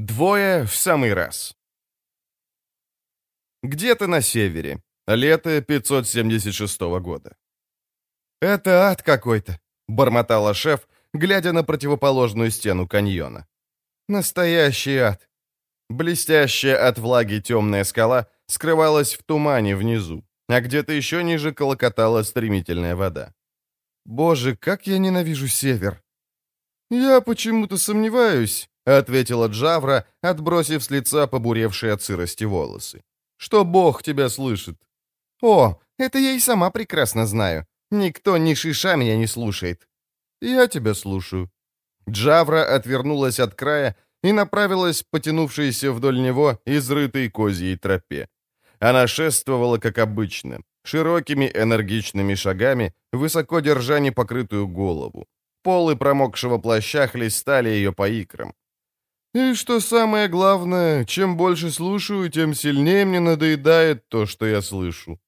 Двое в самый раз. Где-то на севере. Лето 576 года. «Это ад какой-то», — бормотала шеф, глядя на противоположную стену каньона. «Настоящий ад». Блестящая от влаги темная скала скрывалась в тумане внизу, а где-то еще ниже колокотала стремительная вода. «Боже, как я ненавижу север!» «Я почему-то сомневаюсь», — ответила Джавра, отбросив с лица побуревшие от сырости волосы. «Что Бог тебя слышит?» «О, это я и сама прекрасно знаю. Никто ни шиша меня не слушает». «Я тебя слушаю». Джавра отвернулась от края и направилась, потянувшейся вдоль него, изрытой козьей тропе. Она шествовала, как обычно, широкими энергичными шагами, высоко держа непокрытую голову. Полы промокшего плаща хлестали ее по икрам. И что самое главное, чем больше слушаю, тем сильнее мне надоедает то, что я слышу.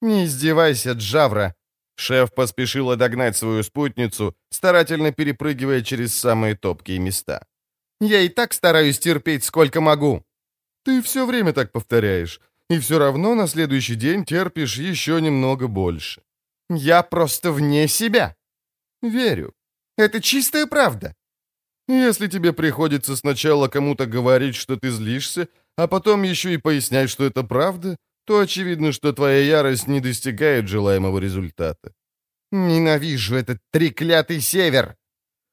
«Не издевайся, Джавра!» Шеф поспешил догнать свою спутницу, старательно перепрыгивая через самые топкие места. «Я и так стараюсь терпеть, сколько могу!» «Ты все время так повторяешь, и все равно на следующий день терпишь еще немного больше». «Я просто вне себя!» «Верю. Это чистая правда. Если тебе приходится сначала кому-то говорить, что ты злишься, а потом еще и пояснять, что это правда, то очевидно, что твоя ярость не достигает желаемого результата. «Ненавижу этот треклятый север!»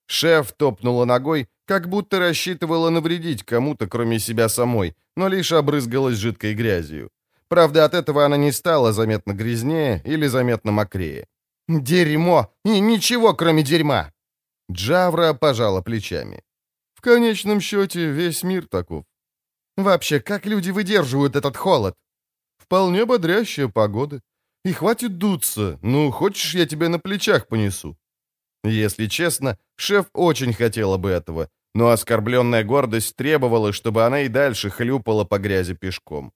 Шеф топнула ногой, как будто рассчитывала навредить кому-то, кроме себя самой, но лишь обрызгалась жидкой грязью. Правда, от этого она не стала заметно грязнее или заметно мокрее. «Дерьмо! И ничего, кроме дерьма!» Джавра пожала плечами. В конечном счете, весь мир таков. Вообще, как люди выдерживают этот холод? Вполне бодрящая погода. И хватит дуться. Ну, хочешь, я тебя на плечах понесу? Если честно, шеф очень хотела бы этого, но оскорбленная гордость требовала, чтобы она и дальше хлюпала по грязи пешком.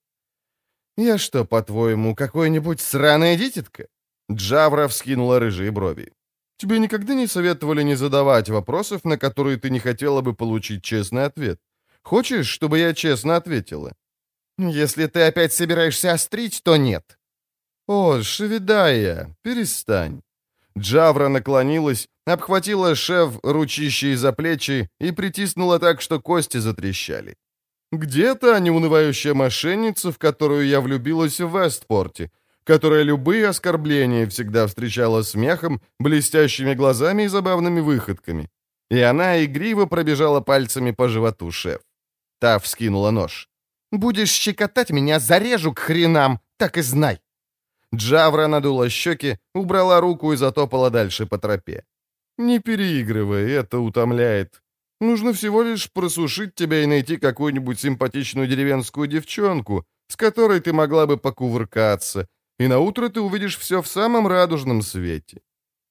«Я что, по-твоему, какой-нибудь сраная дитятка?» Джавра вскинула рыжие брови. Тебе никогда не советовали не задавать вопросов, на которые ты не хотела бы получить честный ответ? Хочешь, чтобы я честно ответила?» «Если ты опять собираешься острить, то нет». «О, Шевидая, перестань». Джавра наклонилась, обхватила шеф ручищей за плечи и притиснула так, что кости затрещали. «Где-то неунывающая мошенница, в которую я влюбилась в Вестпорте, которая любые оскорбления всегда встречала смехом, блестящими глазами и забавными выходками. И она игриво пробежала пальцами по животу шеф. Та вскинула нож. «Будешь щекотать меня, зарежу к хренам, так и знай!» Джавра надула щеки, убрала руку и затопала дальше по тропе. «Не переигрывай, это утомляет. Нужно всего лишь просушить тебя и найти какую-нибудь симпатичную деревенскую девчонку, с которой ты могла бы покувыркаться, и на утро ты увидишь все в самом радужном свете.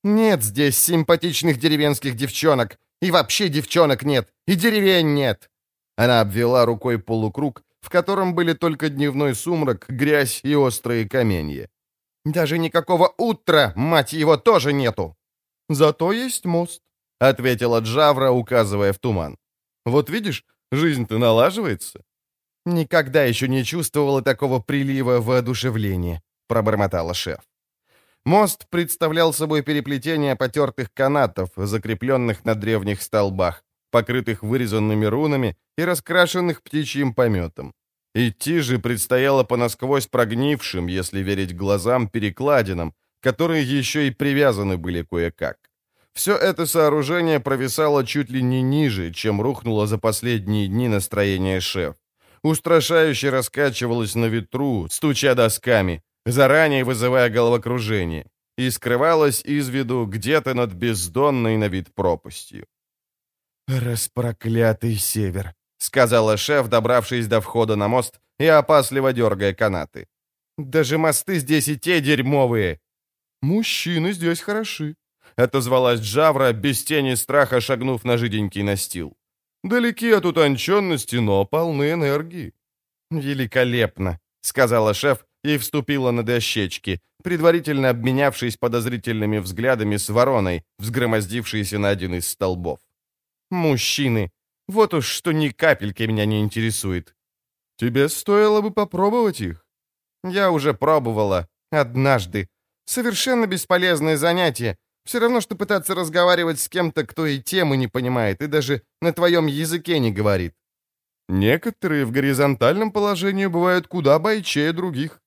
Нет здесь симпатичных деревенских девчонок, и вообще девчонок нет, и деревень нет. Она обвела рукой полукруг, в котором были только дневной сумрак, грязь и острые каменья. Даже никакого утра, мать его, тоже нету. Зато есть мост, ответила Джавра, указывая в туман. Вот видишь, жизнь-то налаживается. Никогда еще не чувствовала такого прилива воодушевления пробормотала шеф. Мост представлял собой переплетение потертых канатов, закрепленных на древних столбах, покрытых вырезанными рунами и раскрашенных птичьим пометом. Идти же предстояло по насквозь прогнившим, если верить глазам, перекладинам, которые еще и привязаны были кое-как. Все это сооружение провисало чуть ли не ниже, чем рухнуло за последние дни настроение шеф. Устрашающе раскачивалось на ветру, стуча досками, заранее вызывая головокружение, и скрывалась из виду где-то над бездонной на вид пропастью. «Распроклятый север», — сказала шеф, добравшись до входа на мост и опасливо дергая канаты. «Даже мосты здесь и те дерьмовые!» «Мужчины здесь хороши», — отозвалась Джавра, без тени страха шагнув на жиденький настил. «Далеки от утонченности, но полны энергии». «Великолепно», — сказала шеф, и вступила на дощечки, предварительно обменявшись подозрительными взглядами с вороной, взгромоздившейся на один из столбов. «Мужчины! Вот уж что ни капельки меня не интересует. Тебе стоило бы попробовать их. Я уже пробовала. Однажды. Совершенно бесполезное занятие. Все равно, что пытаться разговаривать с кем-то, кто и темы не понимает, и даже на твоем языке не говорит. Некоторые в горизонтальном положении бывают куда бойчее других.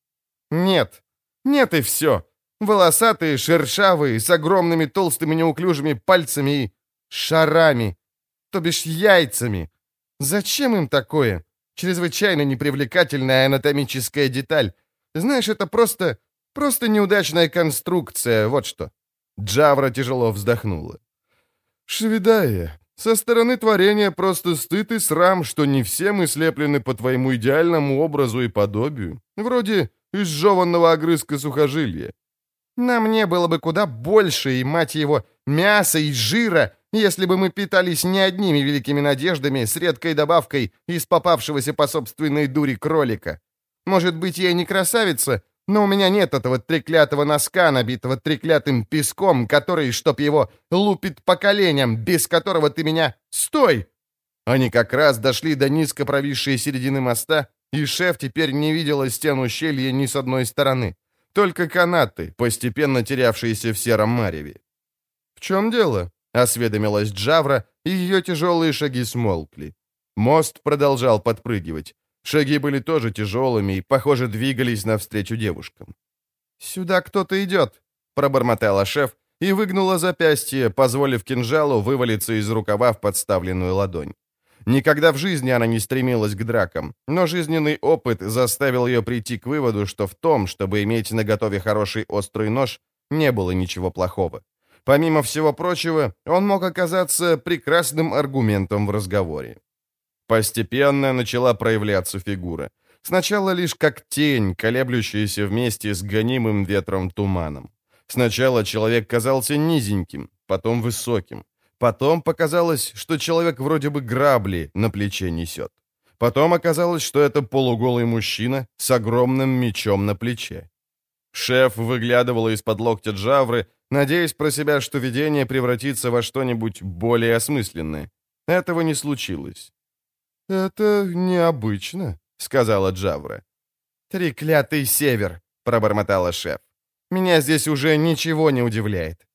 Нет. Нет и все. Волосатые, шершавые, с огромными толстыми неуклюжими пальцами и шарами, то бишь яйцами. Зачем им такое? Чрезвычайно непривлекательная анатомическая деталь. Знаешь, это просто... просто неудачная конструкция, вот что. Джавра тяжело вздохнула. «Шведая, со стороны творения просто стыд и срам, что не все мы слеплены по твоему идеальному образу и подобию, вроде изжеванного огрызка сухожилия. На мне было бы куда больше, и, мать его, мяса и жира, если бы мы питались не одними великими надеждами с редкой добавкой из попавшегося по собственной дури кролика. Может быть, я не красавица, но у меня нет этого треклятого носка, набитого треклятым песком, который, чтоб его, лупит по коленям, без которого ты меня... Стой!» Они как раз дошли до низко провисшей середины моста, и шеф теперь не видела стен ущелья ни с одной стороны. Только канаты, постепенно терявшиеся в сером мареве. «В чем дело?» — осведомилась Джавра, и ее тяжелые шаги смолкли. Мост продолжал подпрыгивать. Шаги были тоже тяжелыми и, похоже, двигались навстречу девушкам. «Сюда кто-то идет», — пробормотала шеф и выгнула запястье, позволив кинжалу вывалиться из рукава в подставленную ладонь. Никогда в жизни она не стремилась к дракам, но жизненный опыт заставил ее прийти к выводу, что в том, чтобы иметь наготове хороший острый нож, не было ничего плохого. Помимо всего прочего, он мог оказаться прекрасным аргументом в разговоре. Постепенно начала проявляться фигура. Сначала лишь как тень, колеблющаяся вместе с гонимым ветром туманом. Сначала человек казался низеньким, потом высоким. Потом показалось, что человек вроде бы грабли на плече несет. Потом оказалось, что это полуголый мужчина с огромным мечом на плече. Шеф выглядывала из-под локтя Джавры, надеясь про себя, что видение превратится во что-нибудь более осмысленное. Этого не случилось. «Это необычно», — сказала Джавра. «Треклятый север», — пробормотала шеф. «Меня здесь уже ничего не удивляет».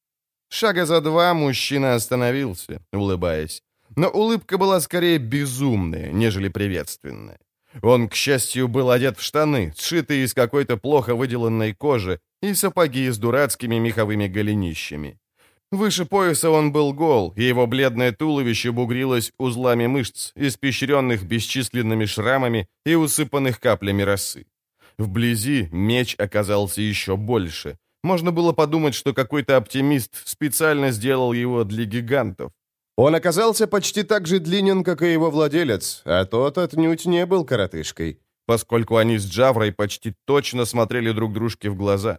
Шага за два мужчина остановился, улыбаясь. Но улыбка была скорее безумная, нежели приветственная. Он, к счастью, был одет в штаны, сшитые из какой-то плохо выделанной кожи, и сапоги с дурацкими меховыми голенищами. Выше пояса он был гол, и его бледное туловище бугрилось узлами мышц, испещренных бесчисленными шрамами и усыпанных каплями росы. Вблизи меч оказался еще больше, можно было подумать, что какой-то оптимист специально сделал его для гигантов. Он оказался почти так же длинен, как и его владелец, а тот отнюдь не был коротышкой, поскольку они с Джаврой почти точно смотрели друг дружке в глаза.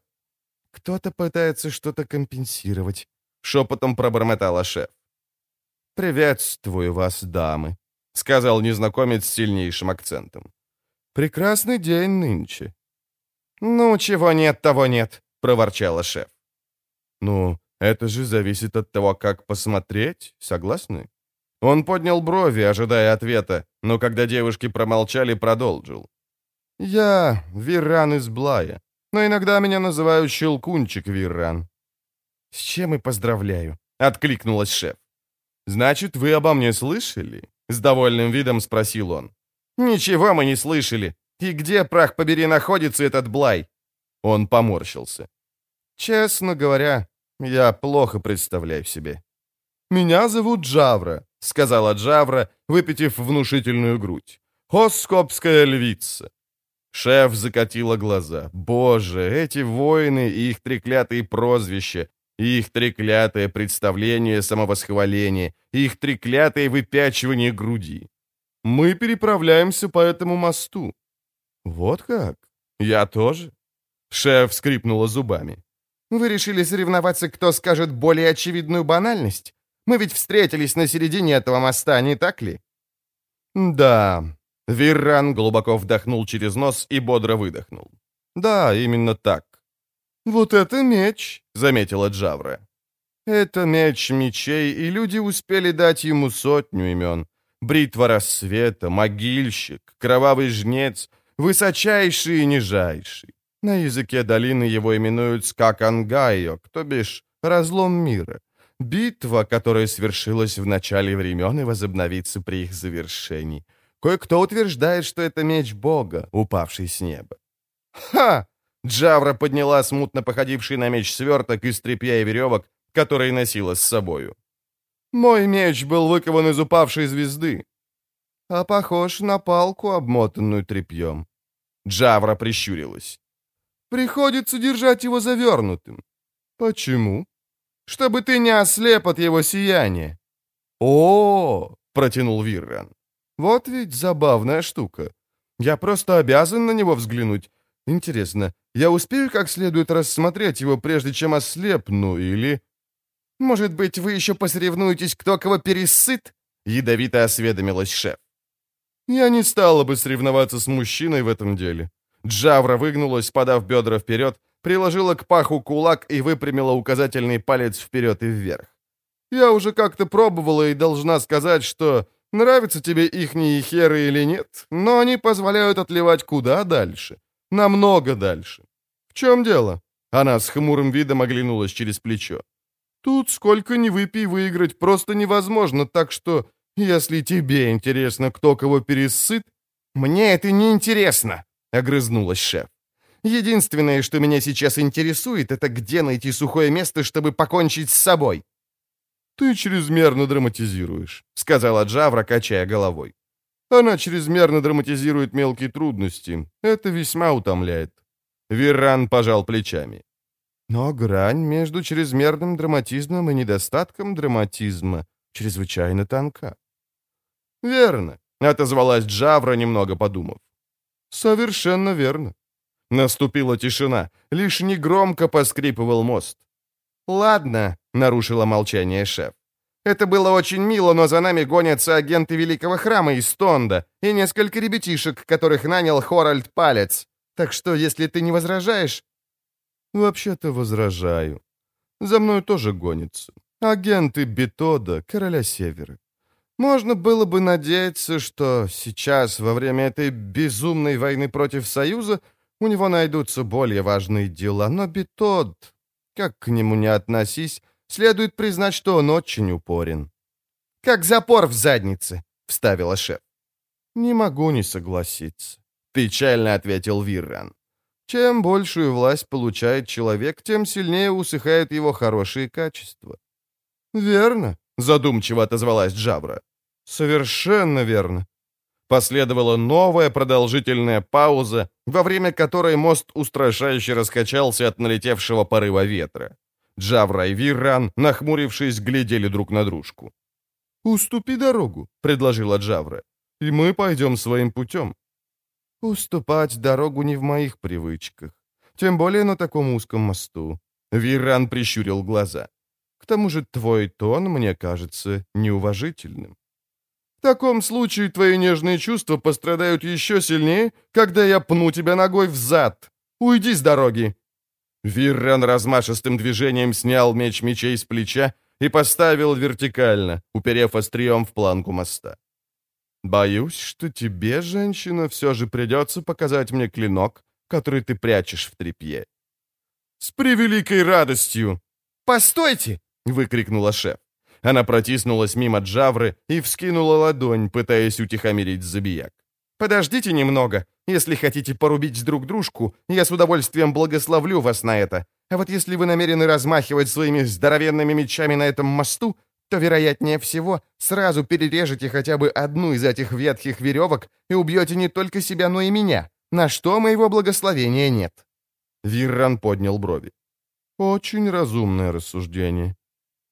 «Кто-то пытается что-то компенсировать», — шепотом пробормотала шеф. «Приветствую вас, дамы», — сказал незнакомец с сильнейшим акцентом. «Прекрасный день нынче». «Ну, чего нет, того нет», — проворчала шеф. «Ну, это же зависит от того, как посмотреть, согласны?» Он поднял брови, ожидая ответа, но когда девушки промолчали, продолжил. «Я Вирран из Блая, но иногда меня называют Щелкунчик Вирран». «С чем и поздравляю», — откликнулась шеф. «Значит, вы обо мне слышали?» — с довольным видом спросил он. «Ничего мы не слышали. И где, прах побери, находится этот Блай?» Он поморщился. «Честно говоря, я плохо представляю себе». «Меня зовут Джавра», — сказала Джавра, выпитив внушительную грудь. «Хоскопская львица». Шеф закатила глаза. «Боже, эти воины и их треклятые прозвища, их треклятое представление самовосхваления, их треклятое выпячивание груди. Мы переправляемся по этому мосту». «Вот как? Я тоже?» Шеф скрипнула зубами. «Вы решили соревноваться, кто скажет более очевидную банальность? Мы ведь встретились на середине этого моста, не так ли?» «Да». Вирран глубоко вдохнул через нос и бодро выдохнул. «Да, именно так». «Вот это меч», — заметила Джавра. «Это меч мечей, и люди успели дать ему сотню имен. бритва рассвета, могильщик, кровавый жнец, высочайший и нижайший. На языке долины его именуют Скакангайо, то бишь разлом мира. Битва, которая свершилась в начале времен и возобновится при их завершении. Кое-кто утверждает, что это меч Бога, упавший с неба. «Ха!» Джавра подняла смутно походивший на меч сверток из тряпья и веревок, который носила с собою. «Мой меч был выкован из упавшей звезды, а похож на палку, обмотанную тряпьем». Джавра прищурилась. «Приходится держать его завернутым». «Почему?» «Чтобы ты не ослеп от его сияния». «О!» — протянул Вирран. «Вот ведь забавная штука. Я просто обязан на него взглянуть. Интересно, я успею как следует рассмотреть его, прежде чем ослепну, или...» «Может быть, вы еще посоревнуетесь, кто кого пересыт?» — ядовито осведомилась шеф. «Я не стала бы соревноваться с мужчиной в этом деле». Джавра выгнулась, подав бедра вперед, приложила к паху кулак и выпрямила указательный палец вперед и вверх. «Я уже как-то пробовала и должна сказать, что нравятся тебе ихние херы или нет, но они позволяют отливать куда дальше. Намного дальше. В чем дело?» Она с хмурым видом оглянулась через плечо. Тут сколько ни выпей, выиграть просто невозможно, так что, если тебе интересно, кто кого пересыт...» «Мне это не интересно», — огрызнулась шеф. «Единственное, что меня сейчас интересует, это где найти сухое место, чтобы покончить с собой». «Ты чрезмерно драматизируешь», — сказала Джавра, качая головой. «Она чрезмерно драматизирует мелкие трудности. Это весьма утомляет». Вирран пожал плечами. Но грань между чрезмерным драматизмом и недостатком драматизма чрезвычайно тонка. «Верно», — отозвалась Джавра, немного подумав. «Совершенно верно». Наступила тишина, лишь негромко поскрипывал мост. «Ладно», — нарушила молчание шеф. «Это было очень мило, но за нами гонятся агенты Великого Храма из Тонда и несколько ребятишек, которых нанял Хоральд Палец. Так что, если ты не возражаешь, «Вообще-то возражаю. За мной тоже гонится. Агенты Бетода, короля Севера. Можно было бы надеяться, что сейчас, во время этой безумной войны против Союза, у него найдутся более важные дела, но Бетод, как к нему не относись, следует признать, что он очень упорен. «Как запор в заднице», — вставила шеф. «Не могу не согласиться», — печально ответил Вирран. Чем большую власть получает человек, тем сильнее усыхают его хорошие качества. «Верно», — задумчиво отозвалась Джабра. «Совершенно верно». Последовала новая продолжительная пауза, во время которой мост устрашающе раскачался от налетевшего порыва ветра. Джавра и Вирран, нахмурившись, глядели друг на дружку. «Уступи дорогу», — предложила Джавра, — «и мы пойдем своим путем. «Уступать дорогу не в моих привычках. Тем более на таком узком мосту». Виран прищурил глаза. «К тому же твой тон мне кажется неуважительным». «В таком случае твои нежные чувства пострадают еще сильнее, когда я пну тебя ногой в зад. Уйди с дороги!» Вирран размашистым движением снял меч мечей с плеча и поставил вертикально, уперев острием в планку моста. Боюсь, что тебе, женщина, все же придется показать мне клинок, который ты прячешь в тряпье». «С превеликой радостью!» «Постойте!» — выкрикнула шеф. Она протиснулась мимо Джавры и вскинула ладонь, пытаясь утихомирить забияк. «Подождите немного. Если хотите порубить друг дружку, я с удовольствием благословлю вас на это. А вот если вы намерены размахивать своими здоровенными мечами на этом мосту, то, вероятнее всего, сразу перережете хотя бы одну из этих ветхих веревок и убьете не только себя, но и меня, на что моего благословения нет». Вирран поднял брови. «Очень разумное рассуждение.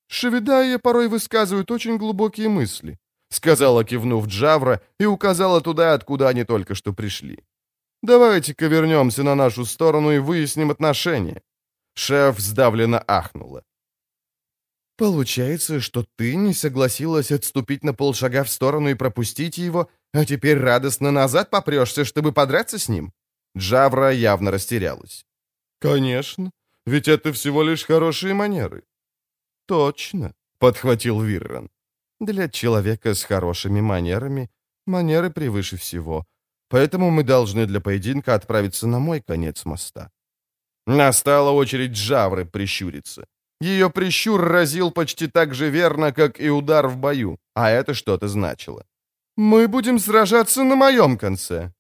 Шевидайя порой высказывают очень глубокие мысли», сказала, кивнув Джавра, и указала туда, откуда они только что пришли. «Давайте-ка вернемся на нашу сторону и выясним отношения». Шеф сдавленно ахнула. «Получается, что ты не согласилась отступить на полшага в сторону и пропустить его, а теперь радостно назад попрешься, чтобы подраться с ним?» Джавра явно растерялась. «Конечно, ведь это всего лишь хорошие манеры». «Точно», — подхватил Вирран. Для человека с хорошими манерами манеры превыше всего. Поэтому мы должны для поединка отправиться на мой конец моста». Настала очередь Джавры прищуриться. Ее прищур разил почти так же верно, как и удар в бою, а это что-то значило. «Мы будем сражаться на моем конце».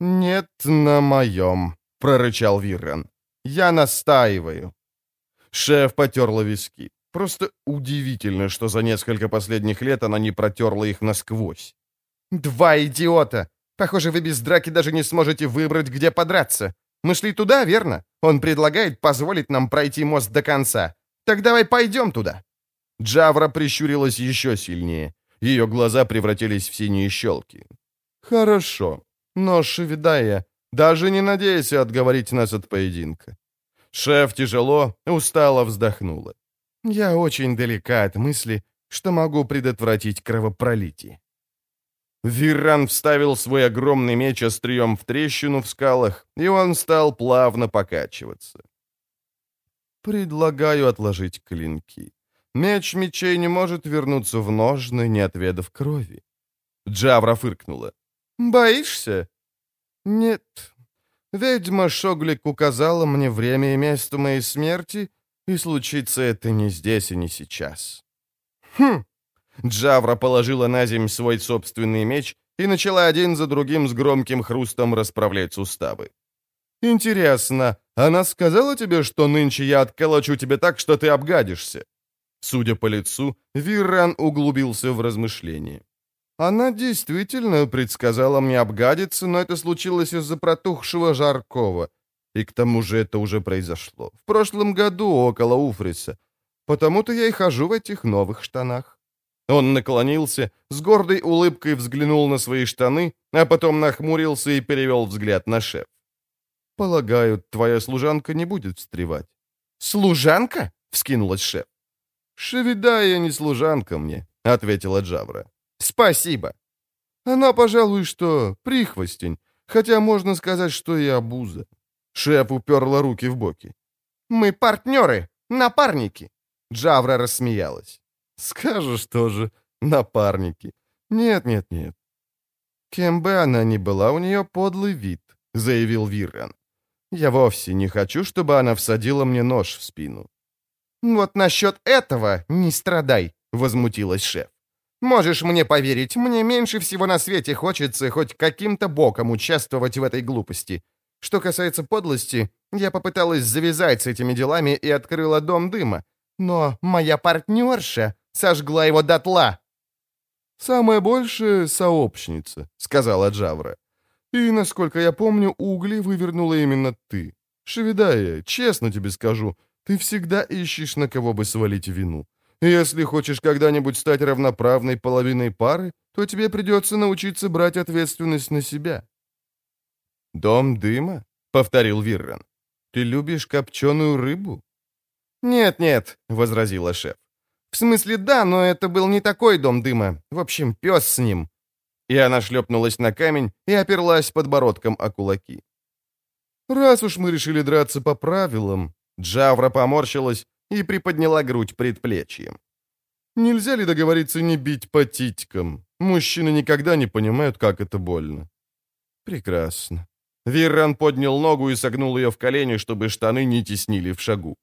«Нет, на моем», — прорычал Виррен. «Я настаиваю». Шеф потерла виски. Просто удивительно, что за несколько последних лет она не протерла их насквозь. «Два идиота! Похоже, вы без драки даже не сможете выбрать, где подраться. Мы шли туда, верно? Он предлагает позволить нам пройти мост до конца. Так давай пойдем туда». Джавра прищурилась еще сильнее. Ее глаза превратились в синие щелки. «Хорошо. Но, Шевидая, даже не надейся отговорить нас от поединка». Шеф тяжело, устало вздохнула. «Я очень далека от мысли, что могу предотвратить кровопролитие». Вирран вставил свой огромный меч острием в трещину в скалах, и он стал плавно покачиваться. «Предлагаю отложить клинки. Меч мечей не может вернуться в ножны, не отведав крови». Джавра фыркнула. «Боишься?» «Нет. Ведьма Шоглик указала мне время и место моей смерти, и случится это не здесь и не сейчас». «Хм!» Джавра положила на земь свой собственный меч и начала один за другим с громким хрустом расправлять суставы. «Интересно, она сказала тебе, что нынче я отколочу тебе так, что ты обгадишься?» Судя по лицу, Вирран углубился в размышления. Она действительно предсказала мне обгадиться, но это случилось из-за протухшего жаркого. И к тому же это уже произошло. В прошлом году около Уфриса. Потому-то я и хожу в этих новых штанах. Он наклонился, с гордой улыбкой взглянул на свои штаны, а потом нахмурился и перевел взгляд на шеф. «Полагаю, твоя служанка не будет встревать». «Служанка?» — вскинулась шеф. «Шевидая не служанка мне», — ответила Джавра. «Спасибо». «Она, пожалуй, что прихвостень, хотя можно сказать, что и обуза». Шеф уперла руки в боки. «Мы партнеры, напарники». Джавра рассмеялась. Скажешь тоже, напарники. Нет, нет, нет. Кем бы она ни была, у нее подлый вид, заявил Вирран. Я вовсе не хочу, чтобы она всадила мне нож в спину. Вот насчет этого не страдай, возмутилась шеф. Можешь мне поверить, мне меньше всего на свете хочется хоть каким-то боком участвовать в этой глупости. Что касается подлости, я попыталась завязать с этими делами и открыла дом дыма. Но моя партнерша сожгла его дотла». «Самая большая сообщница», — сказала Джавра. «И, насколько я помню, угли вывернула именно ты. Шевидая, честно тебе скажу, ты всегда ищешь, на кого бы свалить вину. Если хочешь когда-нибудь стать равноправной половиной пары, то тебе придется научиться брать ответственность на себя». «Дом дыма?» — повторил Вирран. «Ты любишь копченую рыбу?» «Нет-нет», — возразила шеф. В смысле, да, но это был не такой дом дыма. В общем, пес с ним. И она шлепнулась на камень и оперлась подбородком о кулаки. «Раз уж мы решили драться по правилам...» Джавра поморщилась и приподняла грудь предплечьем. «Нельзя ли договориться не бить по титькам? Мужчины никогда не понимают, как это больно». «Прекрасно». Вирран поднял ногу и согнул ее в колени, чтобы штаны не теснили в шагу.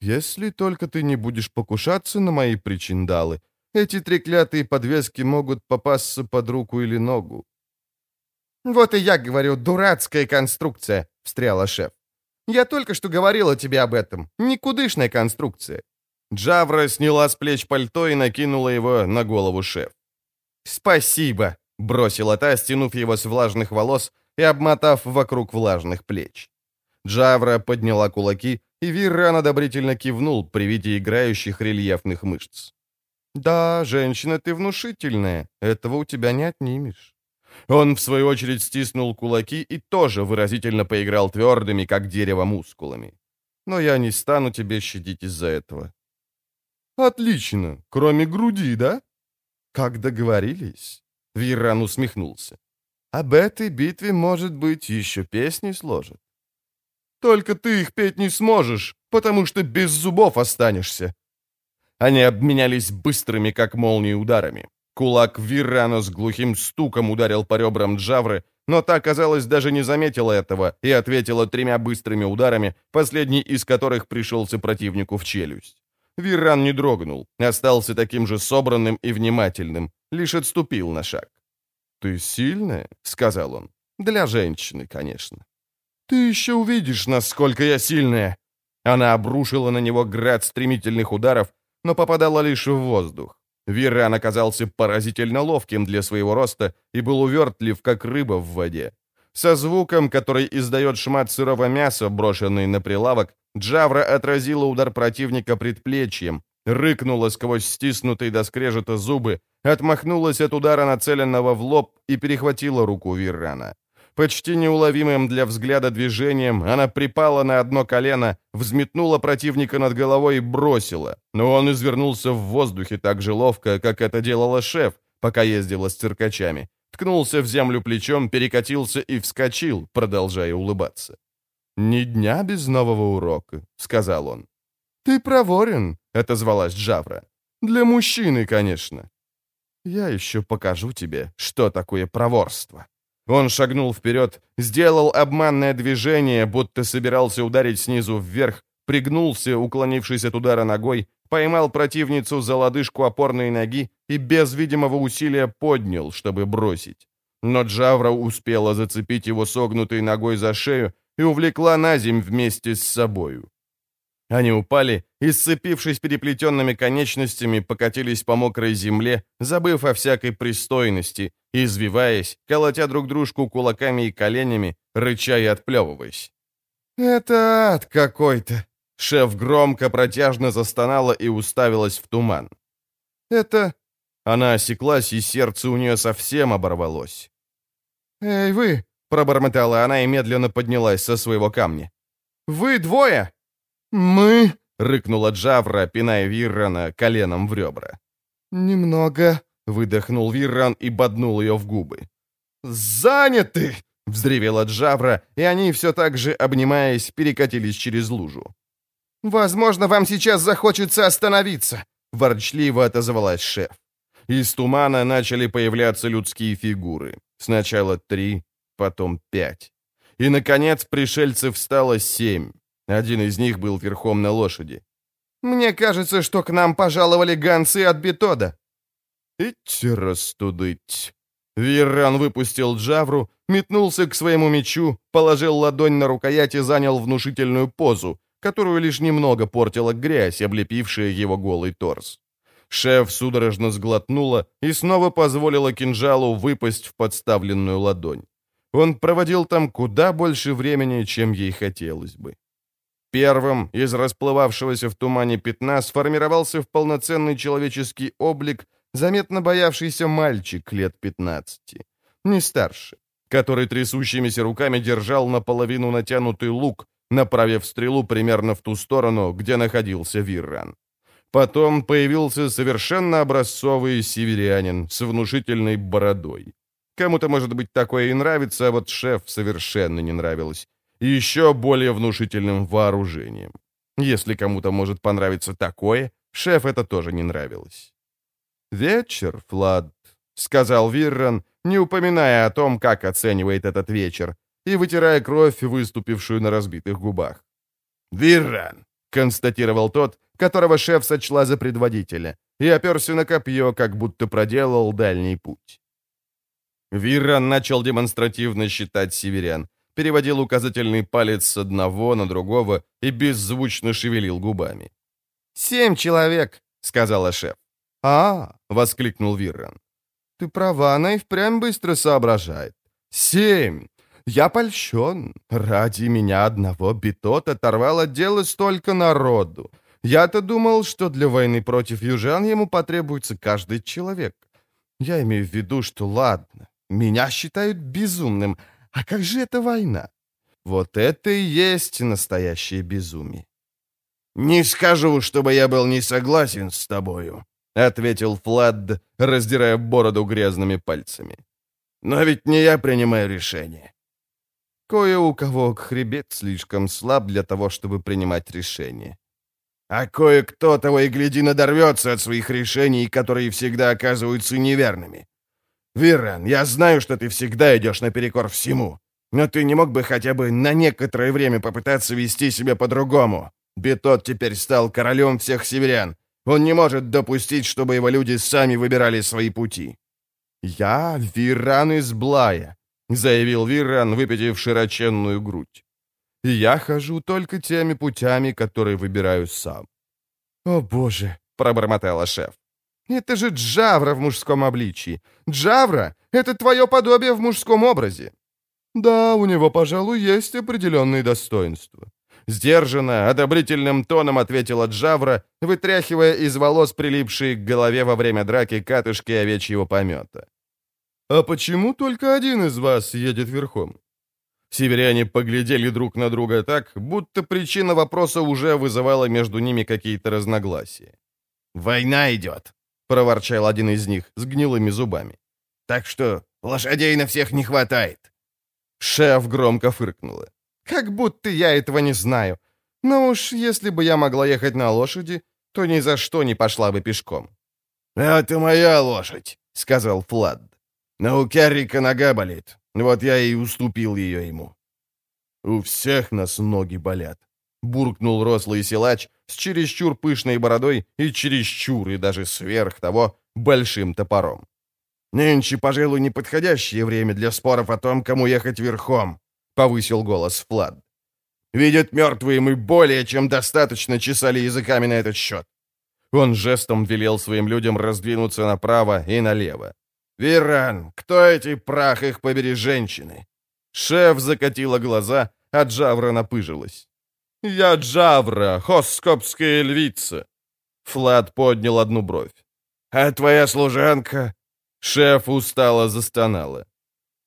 Если только ты не будешь покушаться на мои причиндалы, эти треклятые подвески могут попасться под руку или ногу». «Вот и я говорю, дурацкая конструкция», — встряла шеф. «Я только что говорила тебе об этом. Никудышная конструкция». Джавра сняла с плеч пальто и накинула его на голову шеф. «Спасибо», — бросила та, стянув его с влажных волос и обмотав вокруг влажных плеч. Джавра подняла кулаки и Вирран одобрительно кивнул при виде играющих рельефных мышц. «Да, женщина, ты внушительная, этого у тебя не отнимешь». Он, в свою очередь, стиснул кулаки и тоже выразительно поиграл твердыми, как дерево, мускулами. «Но я не стану тебе щадить из-за этого». «Отлично, кроме груди, да?» «Как договорились?» Вирран усмехнулся. «Об этой битве, может быть, еще песни сложат». Только ты их петь не сможешь, потому что без зубов останешься». Они обменялись быстрыми, как молнии, ударами. Кулак Виррано с глухим стуком ударил по ребрам Джавры, но та, казалось, даже не заметила этого и ответила тремя быстрыми ударами, последний из которых пришелся противнику в челюсть. Вирран не дрогнул, остался таким же собранным и внимательным, лишь отступил на шаг. «Ты сильная?» — сказал он. «Для женщины, конечно». «Ты еще увидишь, насколько я сильная!» Она обрушила на него град стремительных ударов, но попадала лишь в воздух. Виран оказался поразительно ловким для своего роста и был увертлив, как рыба в воде. Со звуком, который издает шмат сырого мяса, брошенный на прилавок, Джавра отразила удар противника предплечьем, рыкнула сквозь стиснутые до скрежета зубы, отмахнулась от удара, нацеленного в лоб, и перехватила руку Виррана. Почти неуловимым для взгляда движением она припала на одно колено, взметнула противника над головой и бросила, но он извернулся в воздухе так же ловко, как это делала шеф, пока ездила с циркачами. Ткнулся в землю плечом, перекатился и вскочил, продолжая улыбаться. «Ни дня без нового урока», — сказал он. «Ты проворен», — отозвалась Джавра. «Для мужчины, конечно». «Я еще покажу тебе, что такое проворство». Он шагнул вперед, сделал обманное движение, будто собирался ударить снизу вверх, пригнулся, уклонившись от удара ногой, поймал противницу за лодыжку опорной ноги и без видимого усилия поднял, чтобы бросить. Но Джавра успела зацепить его согнутой ногой за шею и увлекла на земь вместе с собою. Они упали и, сцепившись переплетенными конечностями, покатились по мокрой земле, забыв о всякой пристойности, извиваясь, колотя друг дружку кулаками и коленями, рыча и отплевываясь. «Это ад какой-то!» Шеф громко, протяжно застонала и уставилась в туман. «Это...» Она осеклась, и сердце у нее совсем оборвалось. «Эй, вы!» — пробормотала она и медленно поднялась со своего камня. «Вы двое!» «Мы...» — рыкнула Джавра, пиная Виррана коленом в ребра. «Немного...» — выдохнул Вирран и боднул ее в губы. «Заняты!» — взревела Джавра, и они все так же, обнимаясь, перекатились через лужу. «Возможно, вам сейчас захочется остановиться!» — ворчливо отозвалась шеф. Из тумана начали появляться людские фигуры. Сначала три, потом пять. И, наконец, пришельцев стало семь. Один из них был верхом на лошади. «Мне кажется, что к нам пожаловали гонцы от Бетода». «Идти растудыть». Вирран выпустил Джавру, метнулся к своему мечу, положил ладонь на рукоять и занял внушительную позу, которую лишь немного портила грязь, облепившая его голый торс. Шеф судорожно сглотнула и снова позволила кинжалу выпасть в подставленную ладонь. Он проводил там куда больше времени, чем ей хотелось бы. Первым из расплывавшегося в тумане пятна сформировался в полноценный человеческий облик заметно боявшийся мальчик лет 15, не старше, который трясущимися руками держал наполовину натянутый лук, направив стрелу примерно в ту сторону, где находился Вирран. Потом появился совершенно образцовый северянин с внушительной бородой. Кому-то, может быть, такое и нравится, а вот шеф совершенно не нравилось еще более внушительным вооружением. Если кому-то может понравиться такое, шеф это тоже не нравилось. «Вечер, Флад», — сказал Вирран, не упоминая о том, как оценивает этот вечер, и вытирая кровь, выступившую на разбитых губах. «Вирран», — констатировал тот, которого шеф сочла за предводителя, и оперся на копье, как будто проделал дальний путь. Вирран начал демонстративно считать северян, переводил указательный палец с одного на другого и беззвучно шевелил губами. «Семь человек», — сказала шеф. «А!» — воскликнул Вирран. «Ты права, она и впрямь быстро соображает. Семь! Я польщен. Ради меня одного Битот оторвал от столько народу. Я-то думал, что для войны против южан ему потребуется каждый человек. Я имею в виду, что ладно, меня считают безумным, а как же эта война? Вот это и есть настоящее безумие. «Не скажу, чтобы я был не согласен с тобою», — ответил Фладд, раздирая бороду грязными пальцами. «Но ведь не я принимаю решение». Кое у кого хребет слишком слаб для того, чтобы принимать решения. А кое-кто того и гляди надорвется от своих решений, которые всегда оказываются неверными. Виран, я знаю, что ты всегда идешь наперекор всему, но ты не мог бы хотя бы на некоторое время попытаться вести себя по-другому. Бетот теперь стал королем всех северян. Он не может допустить, чтобы его люди сами выбирали свои пути. «Я Виран из Блая», — заявил Виран, выпитив широченную грудь. «Я хожу только теми путями, которые выбираю сам». «О, боже!» — пробормотала шеф. «Это же Джавра в мужском обличии. Джавра — это твое подобие в мужском образе». «Да, у него, пожалуй, есть определенные достоинства». Сдержанно, одобрительным тоном ответила Джавра, вытряхивая из волос прилипшие к голове во время драки катышки овечьего помета. «А почему только один из вас едет верхом?» Северяне поглядели друг на друга так, будто причина вопроса уже вызывала между ними какие-то разногласия. «Война идет», — проворчал один из них с гнилыми зубами. «Так что лошадей на всех не хватает». Шеф громко фыркнула. «Как будто я этого не знаю. Но уж если бы я могла ехать на лошади, то ни за что не пошла бы пешком». «Это моя лошадь», — сказал Флад. «Но у Керрика нога болит. Вот я и уступил ее ему». «У всех нас ноги болят», — буркнул рослый силач с чересчур пышной бородой и чересчур, и даже сверх того, большим топором. «Нынче, пожалуй, неподходящее время для споров о том, кому ехать верхом», — повысил голос Флад. «Видят мертвые, мы более чем достаточно чесали языками на этот счет». Он жестом велел своим людям раздвинуться направо и налево. «Виран, кто эти, прах их побери, женщины?» Шеф закатила глаза, а Джавра напыжилась. «Я Джавра, хоскопская львица!» Флат поднял одну бровь. «А твоя служанка?» Шеф устало застонала.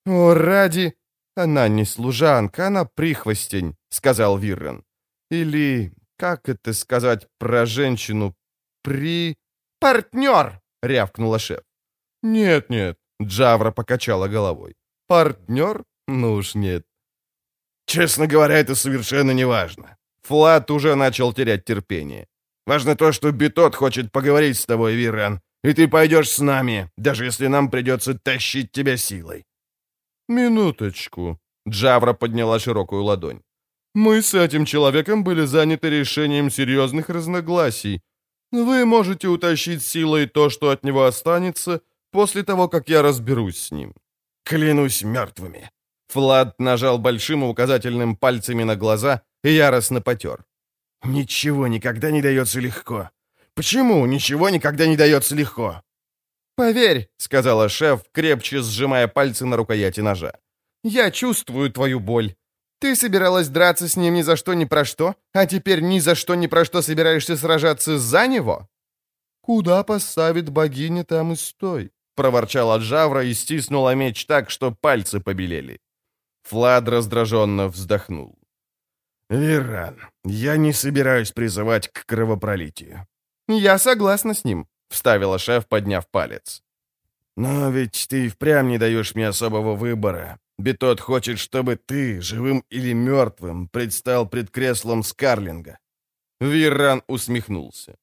«О, ради...» «Она не служанка, она прихвостень», — сказал Виррен. «Или, как это сказать про женщину? При...» «Партнер!» — рявкнула шеф. «Нет-нет», — Джавра покачала головой. «Партнер? Ну уж нет». «Честно говоря, это совершенно не важно». Флат уже начал терять терпение. «Важно то, что Бетот хочет поговорить с тобой, Виррен. И ты пойдешь с нами, даже если нам придется тащить тебя силой». «Минуточку». Джавра подняла широкую ладонь. «Мы с этим человеком были заняты решением серьезных разногласий. Вы можете утащить силой то, что от него останется, после того, как я разберусь с ним». «Клянусь мертвыми». Флад нажал большим и указательным пальцами на глаза и яростно потер. «Ничего никогда не дается легко. Почему ничего никогда не дается легко?» «Поверь», — сказала шеф, крепче сжимая пальцы на рукояти ножа. «Я чувствую твою боль. Ты собиралась драться с ним ни за что ни про что, а теперь ни за что ни про что собираешься сражаться за него?» «Куда поставит богиня, там и стой», — проворчала Джавра и стиснула меч так, что пальцы побелели. Флад раздраженно вздохнул. «Виран, я не собираюсь призывать к кровопролитию. «Я согласна с ним», — вставила шеф, подняв палец. «Но ведь ты впрямь не даешь мне особого выбора. Бетот хочет, чтобы ты, живым или мертвым, предстал пред креслом Скарлинга». Виран усмехнулся.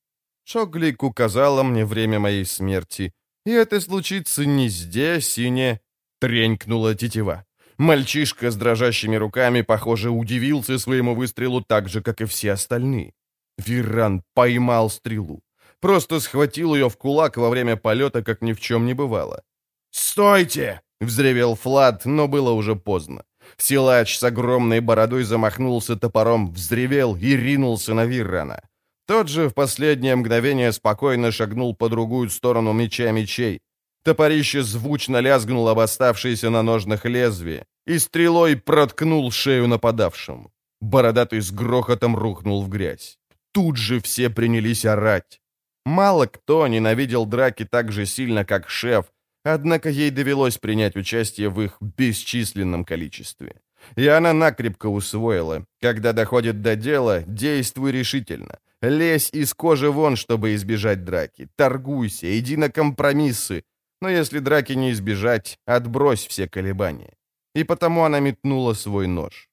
Шоглик указала мне время моей смерти, и это случится не здесь и не...» Тренькнула тетива. Мальчишка с дрожащими руками, похоже, удивился своему выстрелу так же, как и все остальные. Виран поймал стрелу. Просто схватил ее в кулак во время полета, как ни в чем не бывало. «Стойте!» — взревел Флад, но было уже поздно. Силач с огромной бородой замахнулся топором, взревел и ринулся на Виррана. Тот же в последнее мгновение спокойно шагнул по другую сторону меча мечей. Топорище звучно лязгнуло об оставшееся на ножных лезвие и стрелой проткнул шею нападавшему. Бородатый с грохотом рухнул в грязь. Тут же все принялись орать. Мало кто ненавидел драки так же сильно, как шеф, однако ей довелось принять участие в их бесчисленном количестве. И она накрепко усвоила, когда доходит до дела, действуй решительно. Лезь из кожи вон, чтобы избежать драки. Торгуйся, иди на компромиссы. Но если драки не избежать, отбрось все колебания. И потому она метнула свой нож.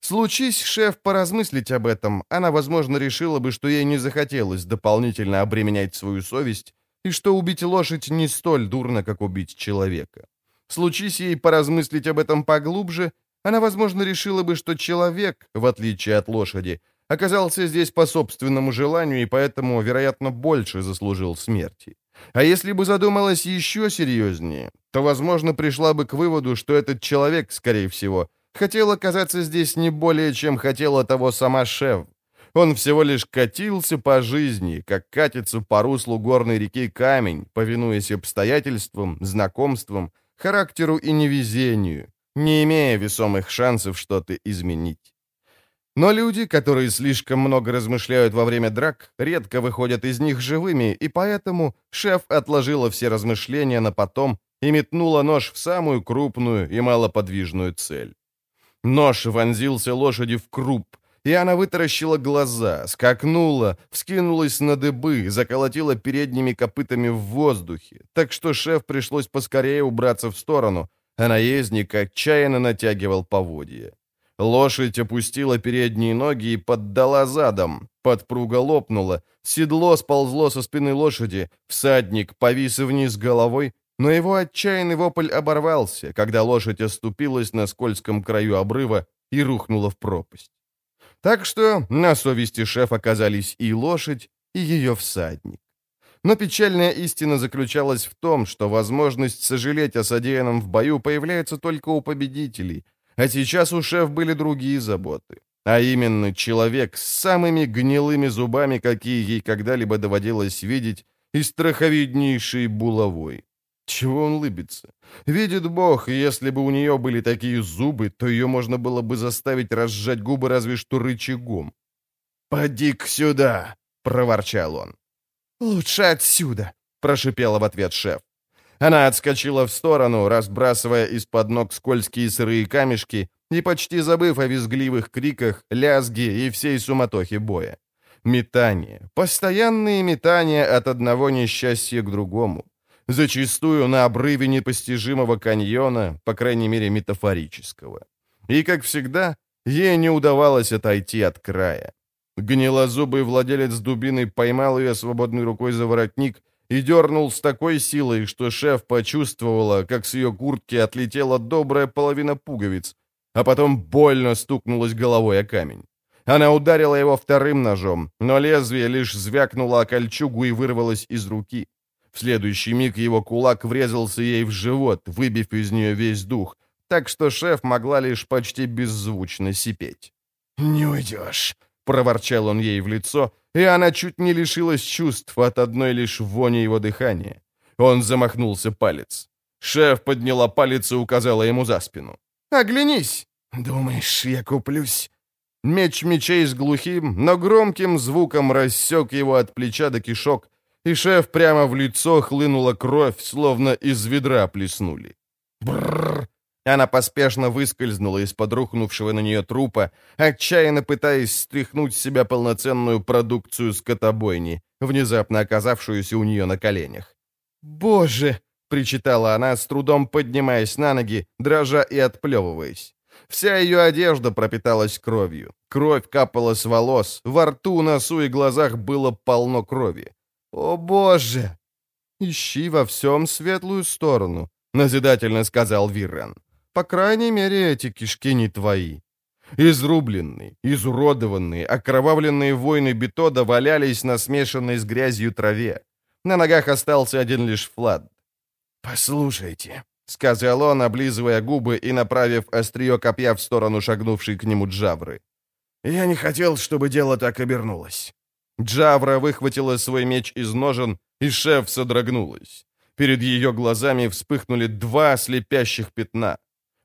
Случись шеф поразмыслить об этом, она, возможно, решила бы, что ей не захотелось дополнительно обременять свою совесть, и что убить лошадь не столь дурно, как убить человека. Случись ей поразмыслить об этом поглубже, она, возможно, решила бы, что человек, в отличие от лошади, оказался здесь по собственному желанию и поэтому, вероятно, больше заслужил смерти. А если бы задумалась еще серьезнее, то, возможно, пришла бы к выводу, что этот человек, скорее всего, хотел оказаться здесь не более, чем хотела того сама Шев. Он всего лишь катился по жизни, как катится по руслу горной реки камень, повинуясь обстоятельствам, знакомствам, характеру и невезению, не имея весомых шансов что-то изменить. Но люди, которые слишком много размышляют во время драк, редко выходят из них живыми, и поэтому шеф отложила все размышления на потом и метнула нож в самую крупную и малоподвижную цель. Нож вонзился лошади в круп, и она вытаращила глаза, скакнула, вскинулась на дыбы, заколотила передними копытами в воздухе, так что шеф пришлось поскорее убраться в сторону, а наездник отчаянно натягивал поводья. Лошадь опустила передние ноги и поддала задом. Подпруга лопнула, седло сползло со спины лошади, всадник повис вниз головой, но его отчаянный вопль оборвался, когда лошадь оступилась на скользком краю обрыва и рухнула в пропасть. Так что на совести шеф оказались и лошадь, и ее всадник. Но печальная истина заключалась в том, что возможность сожалеть о содеянном в бою появляется только у победителей, а сейчас у шеф были другие заботы. А именно, человек с самыми гнилыми зубами, какие ей когда-либо доводилось видеть, и страховиднейшей булавой. Чего он лыбится? Видит Бог, если бы у нее были такие зубы, то ее можно было бы заставить разжать губы разве что рычагом. «Поди-ка сюда!» — проворчал он. «Лучше отсюда!» — прошипела в ответ шеф. Она отскочила в сторону, разбрасывая из-под ног скользкие сырые камешки и почти забыв о визгливых криках, лязге и всей суматохе боя. Метание. Постоянные метания от одного несчастья к другому зачастую на обрыве непостижимого каньона, по крайней мере метафорического. И, как всегда, ей не удавалось отойти от края. Гнилозубый владелец дубины поймал ее свободной рукой за воротник и дернул с такой силой, что шеф почувствовала, как с ее куртки отлетела добрая половина пуговиц, а потом больно стукнулась головой о камень. Она ударила его вторым ножом, но лезвие лишь звякнуло о кольчугу и вырвалось из руки. В следующий миг его кулак врезался ей в живот, выбив из нее весь дух, так что шеф могла лишь почти беззвучно сипеть. «Не уйдешь», — проворчал он ей в лицо, и она чуть не лишилась чувств от одной лишь вони его дыхания. Он замахнулся палец. Шеф подняла палец и указала ему за спину. «Оглянись!» «Думаешь, я куплюсь?» Меч мечей с глухим, но громким звуком рассек его от плеча до кишок, и шеф прямо в лицо хлынула кровь, словно из ведра плеснули. Бррр! Она поспешно выскользнула из-под рухнувшего на нее трупа, отчаянно пытаясь стряхнуть с себя полноценную продукцию скотобойни, внезапно оказавшуюся у нее на коленях. «Боже!» — причитала она, с трудом поднимаясь на ноги, дрожа и отплевываясь. Вся ее одежда пропиталась кровью. Кровь капала с волос, во рту, носу и глазах было полно крови. «О, Боже!» «Ищи во всем светлую сторону», — назидательно сказал Виррен. «По крайней мере, эти кишки не твои». Изрубленные, изуродованные, окровавленные воины Бетода валялись на смешанной с грязью траве. На ногах остался один лишь Флад. «Послушайте», — сказал он, облизывая губы и направив острие копья в сторону шагнувшей к нему Джавры. «Я не хотел, чтобы дело так обернулось. Джавра выхватила свой меч из ножен, и шеф содрогнулась. Перед ее глазами вспыхнули два слепящих пятна.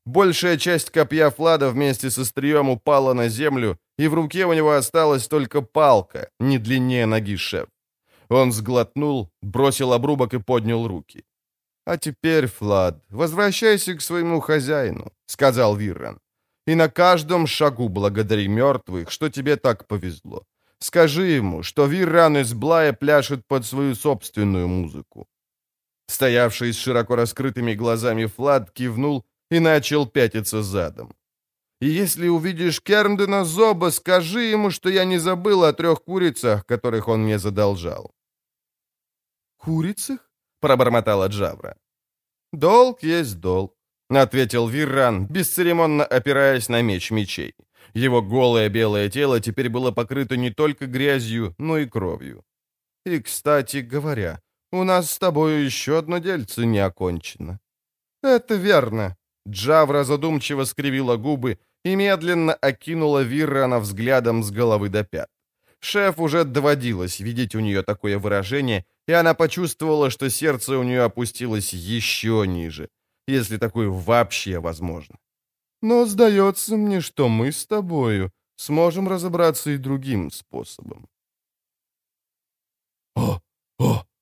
Большая часть копья Флада вместе со острием упала на землю, и в руке у него осталась только палка, не длиннее ноги шеф. Он сглотнул, бросил обрубок и поднял руки. «А теперь, Флад, возвращайся к своему хозяину», — сказал Виррен. «И на каждом шагу благодари мертвых, что тебе так повезло. Скажи ему, что Вирран из Блая пляшет под свою собственную музыку». Стоявший с широко раскрытыми глазами Флад кивнул и начал пятиться задом. И если увидишь Керндена Зоба, скажи ему, что я не забыл о трех курицах, которых он мне задолжал». «Курицах?» — пробормотала Джавра. «Долг есть долг», — ответил Вирран, бесцеремонно опираясь на меч мечей. Его голое белое тело теперь было покрыто не только грязью, но и кровью. «И, кстати говоря, у нас с тобой еще одно дельце не окончено». «Это верно», Джавра задумчиво скривила губы и медленно окинула Виррана взглядом с головы до пят. Шеф уже доводилось видеть у нее такое выражение, и она почувствовала, что сердце у нее опустилось еще ниже, если такое вообще возможно. Но сдается мне, что мы с тобою сможем разобраться и другим способом. «О, о, о!»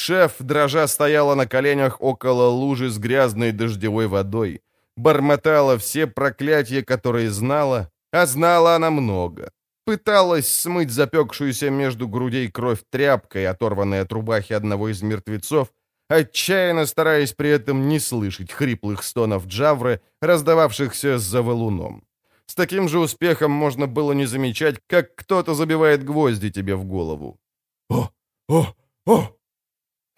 Шеф, дрожа, стояла на коленях около лужи с грязной дождевой водой. Бормотала все проклятия, которые знала, а знала она много. Пыталась смыть запекшуюся между грудей кровь тряпкой, оторванной от рубахи одного из мертвецов, отчаянно стараясь при этом не слышать хриплых стонов Джавры, раздававшихся за валуном. С таким же успехом можно было не замечать, как кто-то забивает гвозди тебе в голову. «О! О! О!»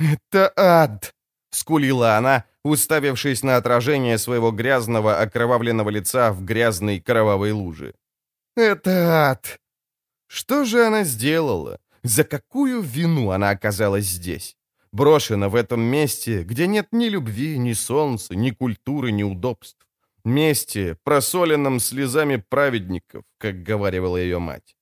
«Это ад!» — скулила она, уставившись на отражение своего грязного, окровавленного лица в грязной кровавой луже. «Это ад!» Что же она сделала? За какую вину она оказалась здесь? Брошена в этом месте, где нет ни любви, ни солнца, ни культуры, ни удобств. Месте, просоленном слезами праведников, как говорила ее мать.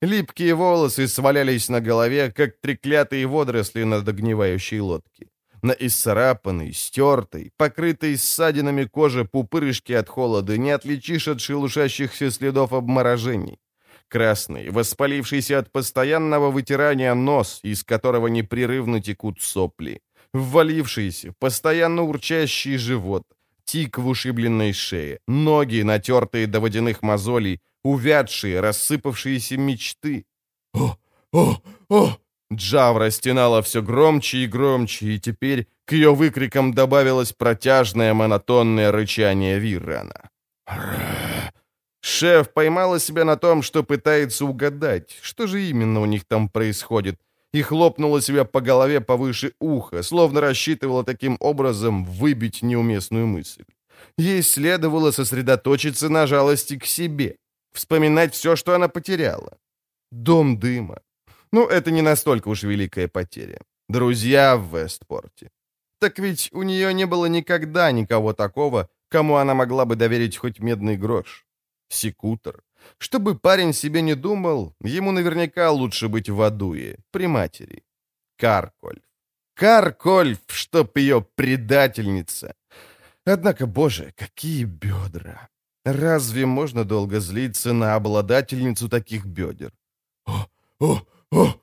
Липкие волосы свалялись на голове, как треклятые водоросли на догнивающей лодке. На исцарапанной, стертой, покрытой ссадинами кожи пупырышки от холода не отличишь от шелушащихся следов обморожений. Красный, воспалившийся от постоянного вытирания нос, из которого непрерывно текут сопли. Ввалившийся, постоянно урчащий живот, тик в ушибленной шее, ноги, натертые до водяных мозолей, увядшие, рассыпавшиеся мечты. «О! О! О!» Джавра стенала все громче и громче, и теперь к ее выкрикам добавилось протяжное монотонное рычание Виррана. Шеф поймала себя на том, что пытается угадать, что же именно у них там происходит, и хлопнула себя по голове повыше уха, словно рассчитывала таким образом выбить неуместную мысль. Ей следовало сосредоточиться на жалости к себе, вспоминать все, что она потеряла. Дом дыма. Ну, это не настолько уж великая потеря. Друзья в Вестпорте. Так ведь у нее не было никогда никого такого, кому она могла бы доверить хоть медный грош. Секутор. Чтобы парень себе не думал, ему наверняка лучше быть в Адуе, при матери. Каркольф. Каркольф, чтоб ее предательница. Однако, боже, какие бедра. Разве можно долго злиться на обладательницу таких бедер? «О, о, о!»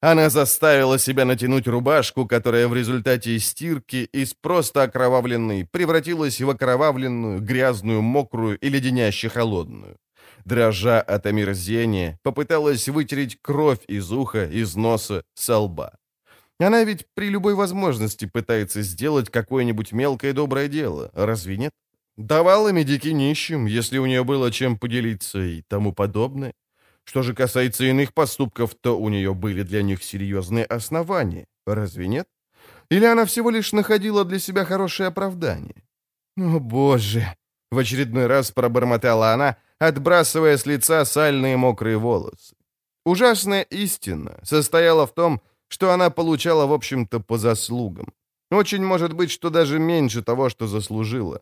Она заставила себя натянуть рубашку, которая в результате стирки из просто окровавленной превратилась в окровавленную, грязную, мокрую и леденяще холодную. Дрожа от омерзения, попыталась вытереть кровь из уха, из носа, со лба. Она ведь при любой возможности пытается сделать какое-нибудь мелкое доброе дело, разве нет? Давала медики нищим, если у нее было чем поделиться и тому подобное. Что же касается иных поступков, то у нее были для них серьезные основания, разве нет? Или она всего лишь находила для себя хорошее оправдание? «О, Боже!» — в очередной раз пробормотала она, отбрасывая с лица сальные мокрые волосы. Ужасная истина состояла в том, что она получала, в общем-то, по заслугам. Очень может быть, что даже меньше того, что заслужила.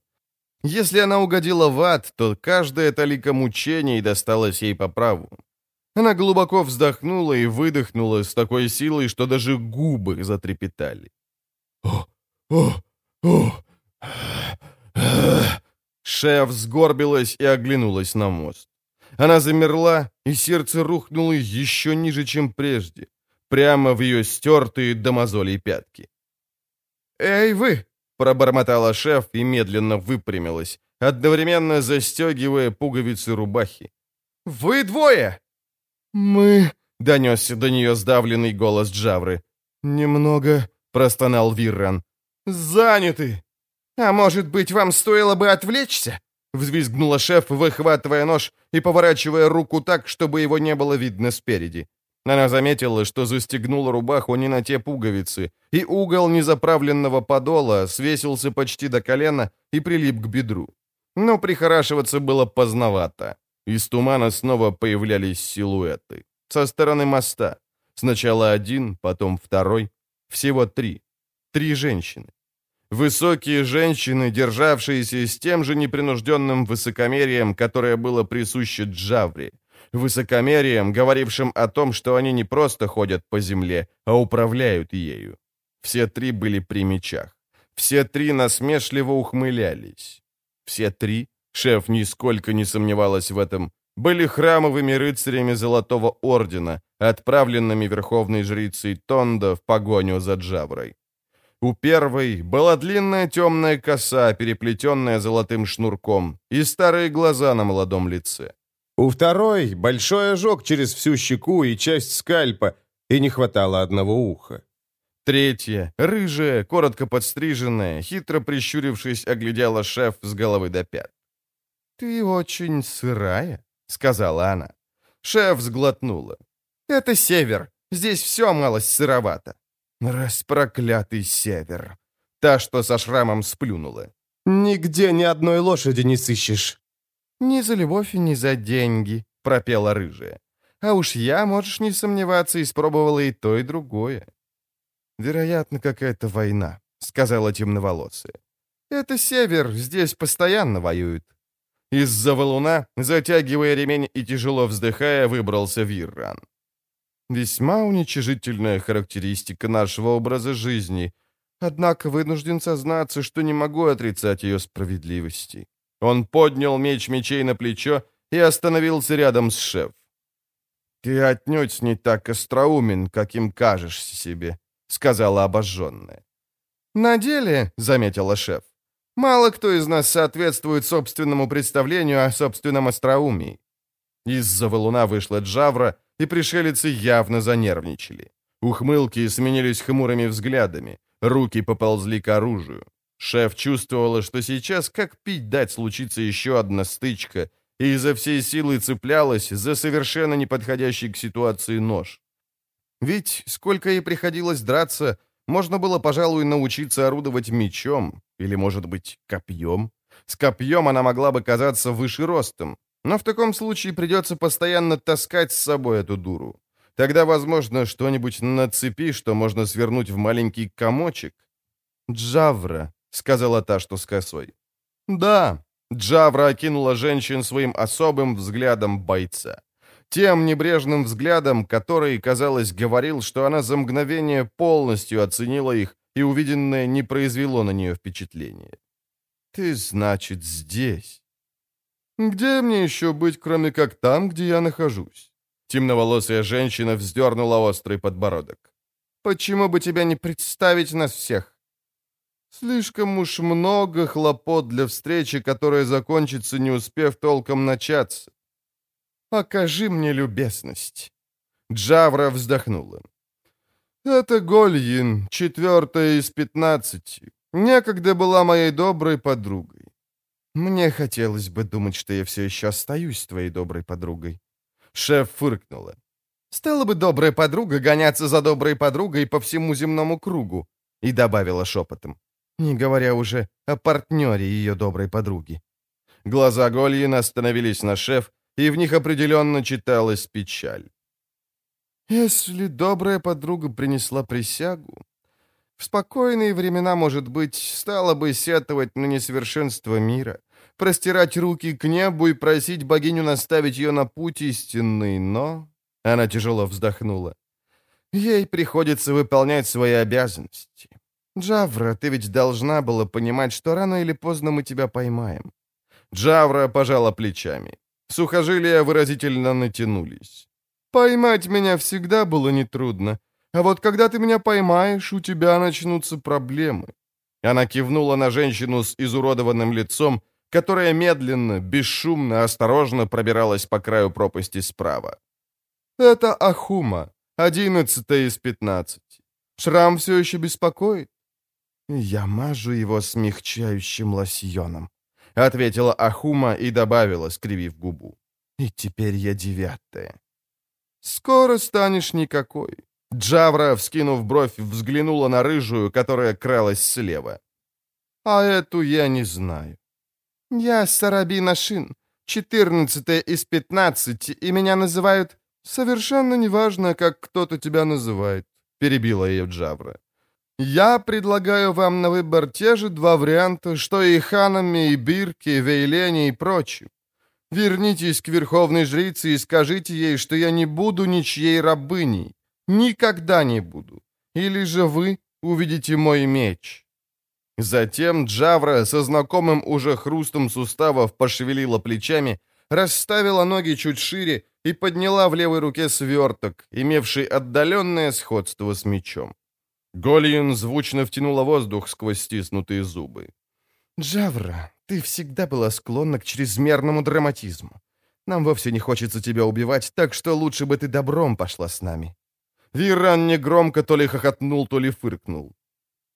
Если она угодила в ад, то каждое талика мучений досталось ей по праву. Она глубоко вздохнула и выдохнула с такой силой, что даже губы затрепетали. «О! О! О!» Шеф сгорбилась и оглянулась на мост. Она замерла, и сердце рухнуло еще ниже, чем прежде прямо в ее стертые до мозолей пятки. «Эй, вы!» — пробормотала шеф и медленно выпрямилась, одновременно застегивая пуговицы рубахи. «Вы двое!» «Мы...» — донесся до нее сдавленный голос Джавры. «Немного...» — простонал Вирран. «Заняты!» «А может быть, вам стоило бы отвлечься?» Взвизгнула шеф, выхватывая нож и поворачивая руку так, чтобы его не было видно спереди. Она заметила, что застегнула рубаху не на те пуговицы, и угол незаправленного подола свесился почти до колена и прилип к бедру. Но прихорашиваться было поздновато. Из тумана снова появлялись силуэты. Со стороны моста. Сначала один, потом второй. Всего три. Три женщины. Высокие женщины, державшиеся с тем же непринужденным высокомерием, которое было присуще Джавре. Высокомерием, говорившим о том, что они не просто ходят по земле, а управляют ею. Все три были при мечах. Все три насмешливо ухмылялись. Все три, шеф нисколько не сомневалась в этом, были храмовыми рыцарями Золотого Ордена, отправленными верховной жрицей Тонда в погоню за Джаврой. У первой была длинная темная коса, переплетенная золотым шнурком, и старые глаза на молодом лице. У второй — большой ожог через всю щеку и часть скальпа, и не хватало одного уха. Третья, рыжая, коротко подстриженная, хитро прищурившись, оглядела шеф с головы до пят. «Ты очень сырая», — сказала она. Шеф сглотнула. «Это север. Здесь все малость сыровато». «Распроклятый север!» Та, что со шрамом сплюнула. «Нигде ни одной лошади не сыщешь». «Ни за любовь, ни за деньги», — пропела рыжая. «А уж я, можешь не сомневаться, испробовала и то, и другое». «Вероятно, какая-то война», — сказала темноволосая. «Это север, здесь постоянно воюют». Из-за валуна, затягивая ремень и тяжело вздыхая, выбрался Вирран. Весьма уничижительная характеристика нашего образа жизни. Однако вынужден сознаться, что не могу отрицать ее справедливости. Он поднял меч мечей на плечо и остановился рядом с шеф. «Ты отнюдь не так остроумен, каким кажешься себе», — сказала обожженная. «На деле», — заметила шеф, — «мало кто из нас соответствует собственному представлению о собственном остроумии». Из-за валуна вышла Джавра и пришелицы явно занервничали. Ухмылки сменились хмурыми взглядами, руки поползли к оружию. Шеф чувствовала, что сейчас как пить дать случится еще одна стычка, и изо всей силы цеплялась за совершенно неподходящий к ситуации нож. Ведь сколько ей приходилось драться, можно было, пожалуй, научиться орудовать мечом, или, может быть, копьем. С копьем она могла бы казаться выше ростом, но в таком случае придется постоянно таскать с собой эту дуру. Тогда, возможно, что-нибудь на цепи, что можно свернуть в маленький комочек. «Джавра», — сказала та, что с косой. «Да», — Джавра окинула женщин своим особым взглядом бойца. Тем небрежным взглядом, который, казалось, говорил, что она за мгновение полностью оценила их, и увиденное не произвело на нее впечатления. «Ты, значит, здесь?» «Где мне еще быть, кроме как там, где я нахожусь?» Темноволосая женщина вздернула острый подбородок. «Почему бы тебя не представить нас всех?» «Слишком уж много хлопот для встречи, которая закончится, не успев толком начаться. Покажи мне любезность». Джавра вздохнула. «Это Гольин, четвертая из пятнадцати. Некогда была моей доброй подругой. Мне хотелось бы думать, что я все еще остаюсь твоей доброй подругой. Шеф фыркнула. Стала бы добрая подруга гоняться за доброй подругой по всему земному кругу. И добавила шепотом. Не говоря уже о партнере ее доброй подруги. Глаза Гольина остановились на шеф, и в них определенно читалась печаль. «Если добрая подруга принесла присягу, в спокойные времена, может быть, стала бы сетовать на несовершенство мира, простирать руки к небу и просить богиню наставить ее на путь истинный, но...» Она тяжело вздохнула. «Ей приходится выполнять свои обязанности. Джавра, ты ведь должна была понимать, что рано или поздно мы тебя поймаем». Джавра пожала плечами. Сухожилия выразительно натянулись. «Поймать меня всегда было нетрудно, а вот когда ты меня поймаешь, у тебя начнутся проблемы». Она кивнула на женщину с изуродованным лицом, которая медленно, бесшумно, осторожно пробиралась по краю пропасти справа. «Это Ахума, одиннадцатая из пятнадцати. Шрам все еще беспокоит?» «Я мажу его смягчающим лосьоном», — ответила Ахума и добавила, скривив губу. «И теперь я девятая». «Скоро станешь никакой». Джавра, вскинув бровь, взглянула на рыжую, которая кралась слева. «А эту я не знаю». «Я Сарабина Шин, четырнадцатая из пятнадцати, и меня называют...» «Совершенно неважно, как кто-то тебя называет», — перебила ее Джавра. Я предлагаю вам на выбор те же два варианта, что и ханами, и бирки, вейлене и прочим. Вернитесь к верховной жрице и скажите ей, что я не буду ничьей рабыней. Никогда не буду. Или же вы увидите мой меч». Затем Джавра со знакомым уже хрустом суставов пошевелила плечами, расставила ноги чуть шире и подняла в левой руке сверток, имевший отдаленное сходство с мечом. Гольин звучно втянула воздух сквозь стиснутые зубы. «Джавра, ты всегда была склонна к чрезмерному драматизму. Нам вовсе не хочется тебя убивать, так что лучше бы ты добром пошла с нами». Виран негромко то ли хохотнул, то ли фыркнул.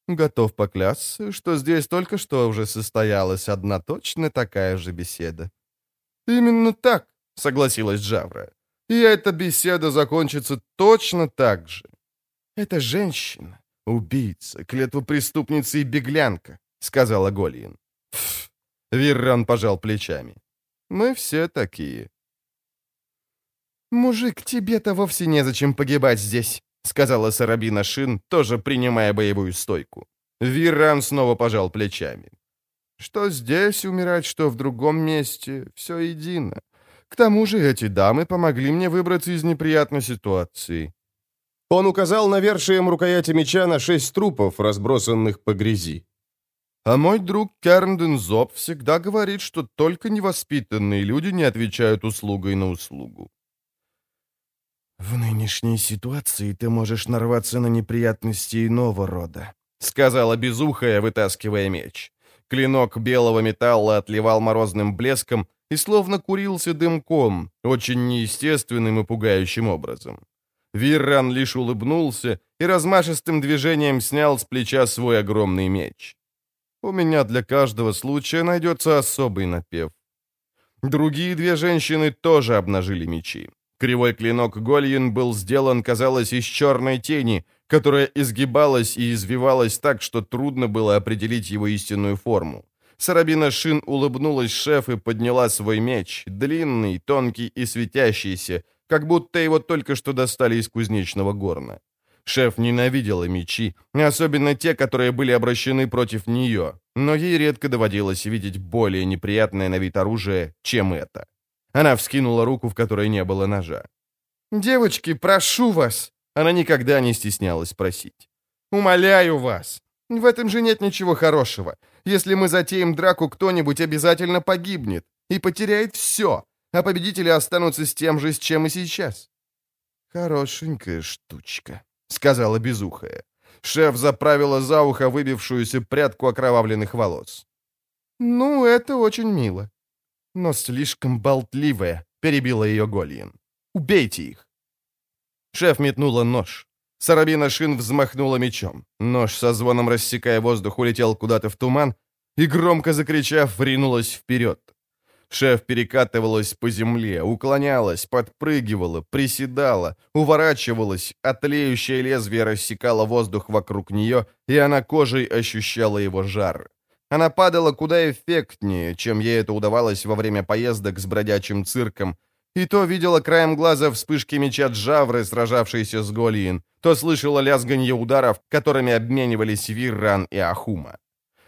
Готов поклясться, что здесь только что уже состоялась одна точно такая же беседа. «Именно так», — согласилась Джавра. «И эта беседа закончится точно так же. Эта женщина «Убийца, клетвопреступница и беглянка», — сказала Гольин. «Пф!» — Вирран пожал плечами. «Мы все такие». «Мужик, тебе-то вовсе незачем погибать здесь», — сказала Сарабина Шин, тоже принимая боевую стойку. Вирран снова пожал плечами. «Что здесь умирать, что в другом месте, все едино. К тому же эти дамы помогли мне выбраться из неприятной ситуации. Он указал навершием рукояти меча на шесть трупов, разбросанных по грязи. А мой друг Кернден Зоб всегда говорит, что только невоспитанные люди не отвечают услугой на услугу. «В нынешней ситуации ты можешь нарваться на неприятности иного рода», — сказала безухая, вытаскивая меч. Клинок белого металла отливал морозным блеском и словно курился дымком, очень неестественным и пугающим образом. Вирран лишь улыбнулся и размашистым движением снял с плеча свой огромный меч. «У меня для каждого случая найдется особый напев». Другие две женщины тоже обнажили мечи. Кривой клинок Гольин был сделан, казалось, из черной тени, которая изгибалась и извивалась так, что трудно было определить его истинную форму. Сарабина Шин улыбнулась шеф и подняла свой меч, длинный, тонкий и светящийся, как будто его только что достали из кузнечного горна. Шеф ненавидела мечи, особенно те, которые были обращены против нее, но ей редко доводилось видеть более неприятное на вид оружие, чем это. Она вскинула руку, в которой не было ножа. «Девочки, прошу вас!» Она никогда не стеснялась просить. «Умоляю вас! В этом же нет ничего хорошего. Если мы затеем драку, кто-нибудь обязательно погибнет и потеряет все, а победители останутся с тем же, с чем и сейчас». «Хорошенькая штучка», — сказала безухая. Шеф заправила за ухо выбившуюся прядку окровавленных волос. «Ну, это очень мило». «Но слишком болтливая», — перебила ее Гольин. «Убейте их!» Шеф метнула нож. Сарабина Шин взмахнула мечом. Нож со звоном рассекая воздух улетел куда-то в туман и, громко закричав, ринулась вперед. Шеф перекатывалась по земле, уклонялась, подпрыгивала, приседала, уворачивалась, а тлеющее лезвие рассекало воздух вокруг нее, и она кожей ощущала его жар. Она падала куда эффектнее, чем ей это удавалось во время поездок с бродячим цирком, и то видела краем глаза вспышки меча Джавры, сражавшейся с Голиин, то слышала лязганье ударов, которыми обменивались Вирран и Ахума.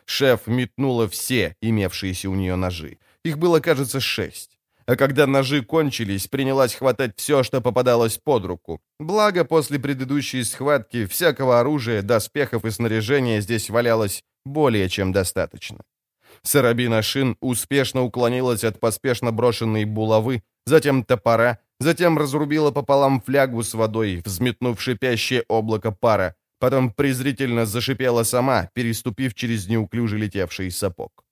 Шеф метнула все имевшиеся у нее ножи. Их было, кажется, шесть. А когда ножи кончились, принялась хватать все, что попадалось под руку. Благо, после предыдущей схватки всякого оружия, доспехов и снаряжения здесь валялось более чем достаточно. Сарабина Шин успешно уклонилась от поспешно брошенной булавы, затем топора, затем разрубила пополам флягу с водой, взметнув шипящее облако пара, потом презрительно зашипела сама, переступив через неуклюже летевший сапог.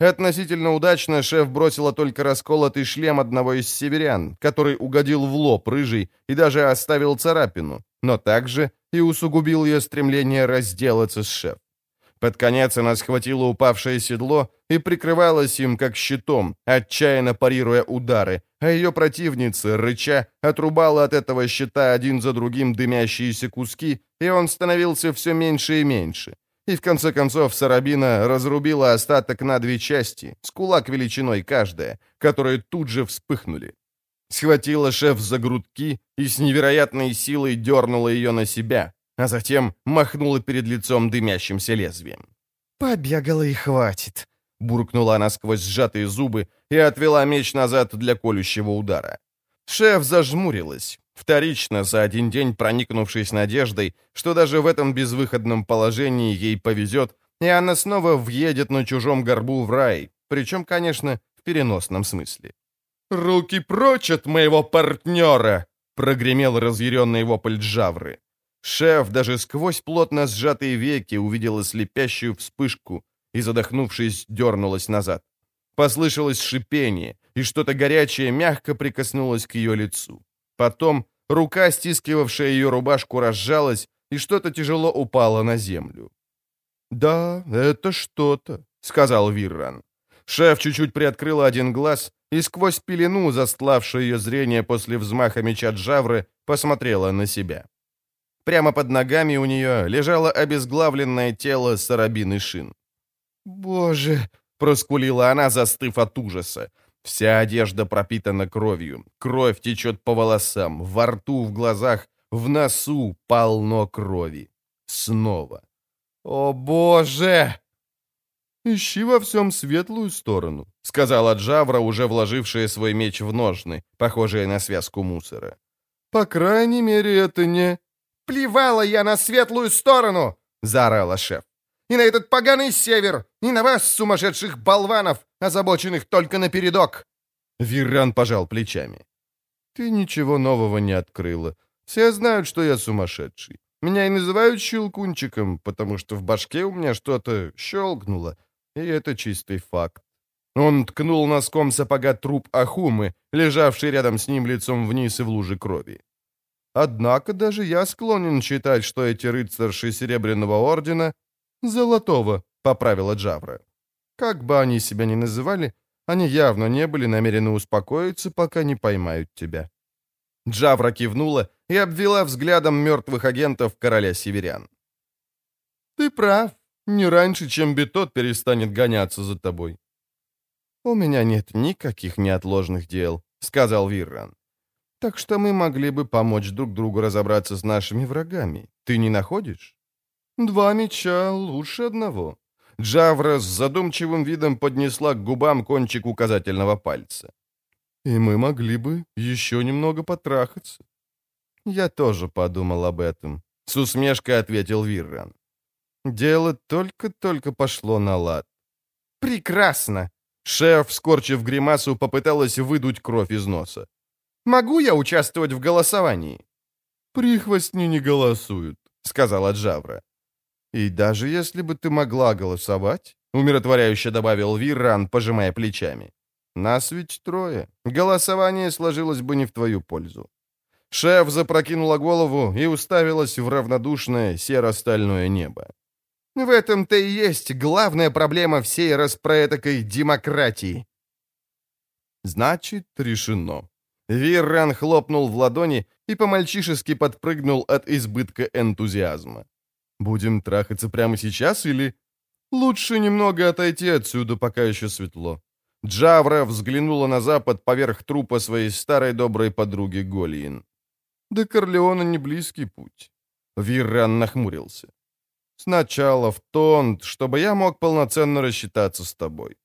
Относительно удачно шеф бросила только расколотый шлем одного из северян, который угодил в лоб рыжий и даже оставил царапину, но также и усугубил ее стремление разделаться с шеф. Под конец она схватила упавшее седло и прикрывалась им как щитом, отчаянно парируя удары, а ее противница, рыча, отрубала от этого щита один за другим дымящиеся куски, и он становился все меньше и меньше. И в конце концов Сарабина разрубила остаток на две части, с кулак величиной каждая, которые тут же вспыхнули. Схватила шеф за грудки и с невероятной силой дернула ее на себя, а затем махнула перед лицом дымящимся лезвием. «Побегала и хватит», — буркнула она сквозь сжатые зубы и отвела меч назад для колющего удара. Шеф зажмурилась, вторично за один день проникнувшись надеждой, что даже в этом безвыходном положении ей повезет, и она снова въедет на чужом горбу в рай, причем, конечно, в переносном смысле. «Руки прочь от моего партнера!» — прогремел разъяренный вопль Джавры. Шеф даже сквозь плотно сжатые веки увидела слепящую вспышку и, задохнувшись, дернулась назад. Послышалось шипение, и что-то горячее мягко прикоснулось к ее лицу. Потом рука, стискивавшая ее рубашку, разжалась, и что-то тяжело упало на землю. «Да, это что-то», — сказал Вирран. Шеф чуть-чуть приоткрыла один глаз и сквозь пелену, застлавшую ее зрение после взмаха меча Джавры, посмотрела на себя. Прямо под ногами у нее лежало обезглавленное тело Сарабины Шин. «Боже!» — проскулила она, застыв от ужаса. Вся одежда пропитана кровью. Кровь течет по волосам, во рту, в глазах, в носу полно крови. Снова. «О, Боже!» «Ищи во всем светлую сторону», — сказала Джавра, уже вложившая свой меч в ножны, похожие на связку мусора. «По крайней мере, это не...» «Плевала я на светлую сторону!» — заорала шеф. «И на этот поганый север, и на вас, сумасшедших болванов, озабоченных только напередок!» Вирран пожал плечами. «Ты ничего нового не открыла. Все знают, что я сумасшедший. Меня и называют щелкунчиком, потому что в башке у меня что-то щелкнуло, и это чистый факт. Он ткнул носком сапога труп Ахумы, лежавший рядом с ним лицом вниз и в луже крови. Однако даже я склонен считать, что эти рыцарши Серебряного Ордена — Золотого, — поправила Джавра. Как бы они себя ни называли, они явно не были намерены успокоиться, пока не поймают тебя. Джавра кивнула и обвела взглядом мертвых агентов короля северян. «Ты прав. Не раньше, чем Бетот перестанет гоняться за тобой». «У меня нет никаких неотложных дел», — сказал Вирран. Так что мы могли бы помочь друг другу разобраться с нашими врагами. Ты не находишь? Два меча лучше одного. Джавра с задумчивым видом поднесла к губам кончик указательного пальца. И мы могли бы еще немного потрахаться. Я тоже подумал об этом. С усмешкой ответил Вирран. Дело только-только пошло на лад. Прекрасно! Шеф, скорчив гримасу, попыталась выдуть кровь из носа. Могу я участвовать в голосовании?» «Прихвостни не голосуют», — сказала Джавра. «И даже если бы ты могла голосовать», — умиротворяюще добавил Вирран, пожимая плечами, «нас ведь трое. Голосование сложилось бы не в твою пользу». Шеф запрокинула голову и уставилась в равнодушное серо-стальное небо. «В этом-то и есть главная проблема всей распроэтакой демократии». «Значит, решено», Вирран хлопнул в ладони и по-мальчишески подпрыгнул от избытка энтузиазма. «Будем трахаться прямо сейчас или...» «Лучше немного отойти отсюда, пока еще светло». Джавра взглянула на запад поверх трупа своей старой доброй подруги Голиин. «До Корлеона не близкий путь». Вирран нахмурился. «Сначала в Тонт, чтобы я мог полноценно рассчитаться с тобой».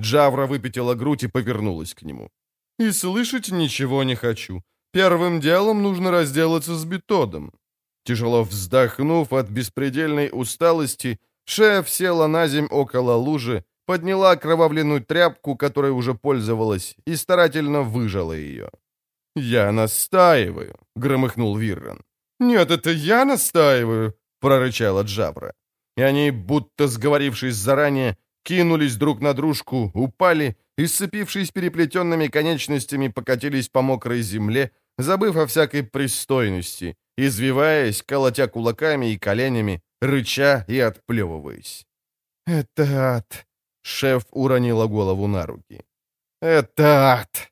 Джавра выпятила грудь и повернулась к нему. И слышать ничего не хочу. Первым делом нужно разделаться с Бетодом. Тяжело вздохнув от беспредельной усталости, шеф села на земь около лужи, подняла окровавленную тряпку, которой уже пользовалась, и старательно выжала ее. «Я настаиваю», — громыхнул Вирран. «Нет, это я настаиваю», — прорычала Джабра. И они, будто сговорившись заранее, кинулись друг на дружку, упали и, сцепившись переплетенными конечностями, покатились по мокрой земле, забыв о всякой пристойности, извиваясь, колотя кулаками и коленями, рыча и отплевываясь. «Это ад!» — шеф уронила голову на руки. «Это ад!»